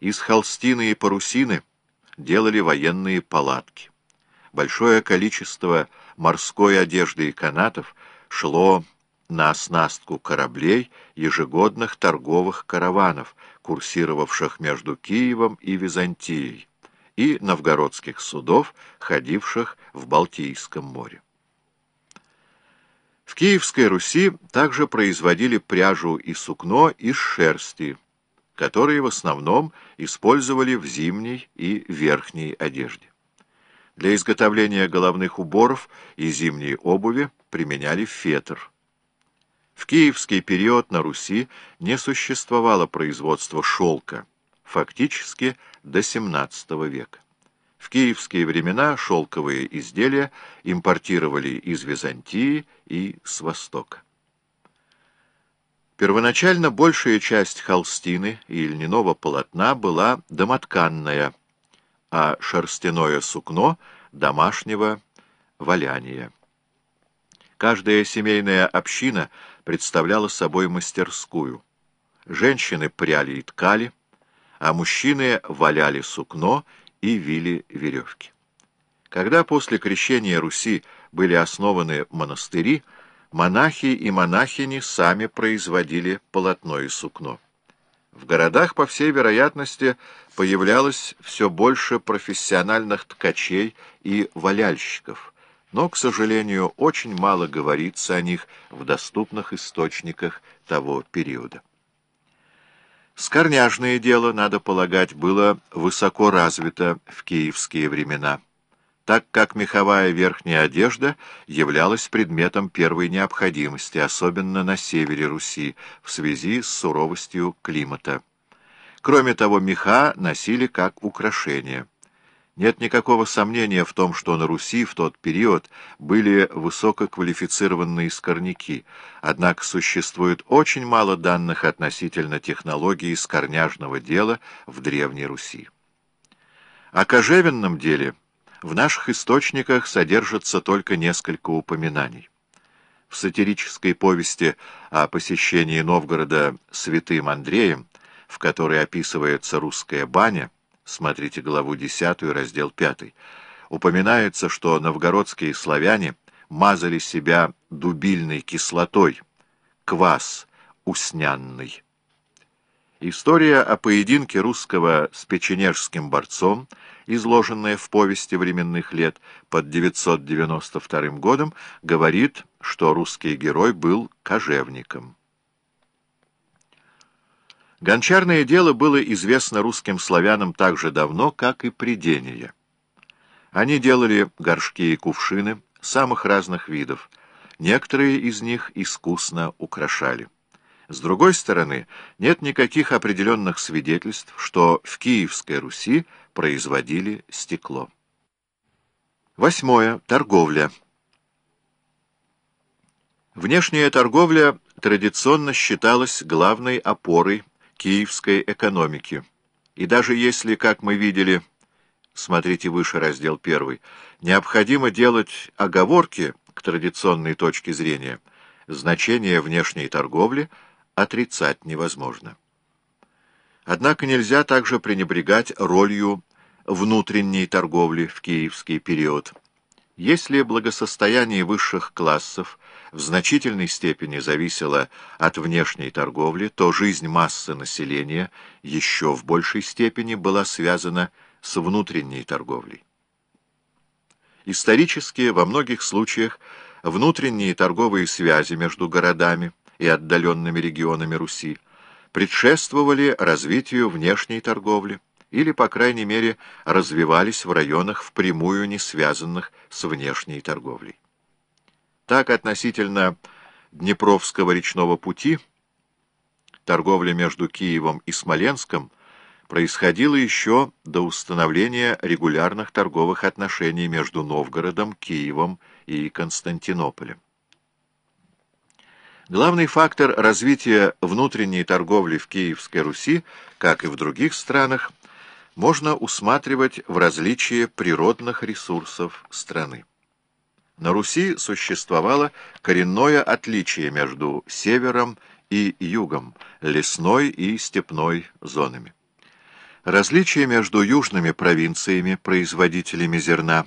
из холстины и парусины делали военные палатки. Большое количество морской одежды и канатов шло на оснастку кораблей ежегодных торговых караванов, курсировавших между Киевом и Византией, и новгородских судов, ходивших в Балтийском море. В Киевской Руси также производили пряжу и сукно из шерсти, которые в основном использовали в зимней и верхней одежде. Для изготовления головных уборов и зимней обуви применяли фетр. В киевский период на Руси не существовало производства шелка, фактически до XVII века. В киевские времена шелковые изделия импортировали из Византии и с Востока. Первоначально большая часть холстины и льняного полотна была домотканная, а шерстяное сукно — домашнего валяния. Каждая семейная община представляла собой мастерскую. Женщины пряли и ткали, а мужчины валяли сукно и вили веревки. Когда после крещения Руси были основаны монастыри, монахи и монахини сами производили полотно и сукно. В городах, по всей вероятности, появлялось все больше профессиональных ткачей и валяльщиков, но, к сожалению, очень мало говорится о них в доступных источниках того периода. Скорняжное дело, надо полагать, было высоко развито в киевские времена, так как меховая верхняя одежда являлась предметом первой необходимости, особенно на севере Руси, в связи с суровостью климата. Кроме того, меха носили как украшение. Нет никакого сомнения в том, что на Руси в тот период были высококвалифицированные скорняки, однако существует очень мало данных относительно технологии скорняжного дела в Древней Руси. О кожевенном деле в наших источниках содержится только несколько упоминаний. В сатирической повести о посещении Новгорода святым Андреем, в которой описывается русская баня, смотрите главу 10, раздел 5, упоминается, что новгородские славяне мазали себя дубильной кислотой, квас уснянный. История о поединке русского с печенежским борцом, изложенная в повести временных лет под 992 годом, говорит, что русский герой был кожевником. Гончарное дело было известно русским славянам так же давно, как и придение. Они делали горшки и кувшины самых разных видов, некоторые из них искусно украшали. С другой стороны, нет никаких определенных свидетельств, что в Киевской Руси производили стекло. Восьмое. Торговля. Внешняя торговля традиционно считалась главной опорой киевской экономики. И даже если, как мы видели, смотрите выше раздел 1, необходимо делать оговорки к традиционной точке зрения, значение внешней торговли отрицать невозможно. Однако нельзя также пренебрегать ролью внутренней торговли в киевский период. Если благосостояние высших классов в значительной степени зависело от внешней торговли, то жизнь массы населения еще в большей степени была связана с внутренней торговлей. Исторически, во многих случаях, внутренние торговые связи между городами и отдаленными регионами Руси предшествовали развитию внешней торговли или, по крайней мере, развивались в районах впрямую не связанных с внешней торговлей. Так, относительно Днепровского речного пути, торговля между Киевом и Смоленском происходила еще до установления регулярных торговых отношений между Новгородом, Киевом и Константинополем. Главный фактор развития внутренней торговли в Киевской Руси, как и в других странах, можно усматривать в различии природных ресурсов страны. На Руси существовало коренное отличие между севером и югом, лесной и степной зонами. Различие между южными провинциями, производителями зерна,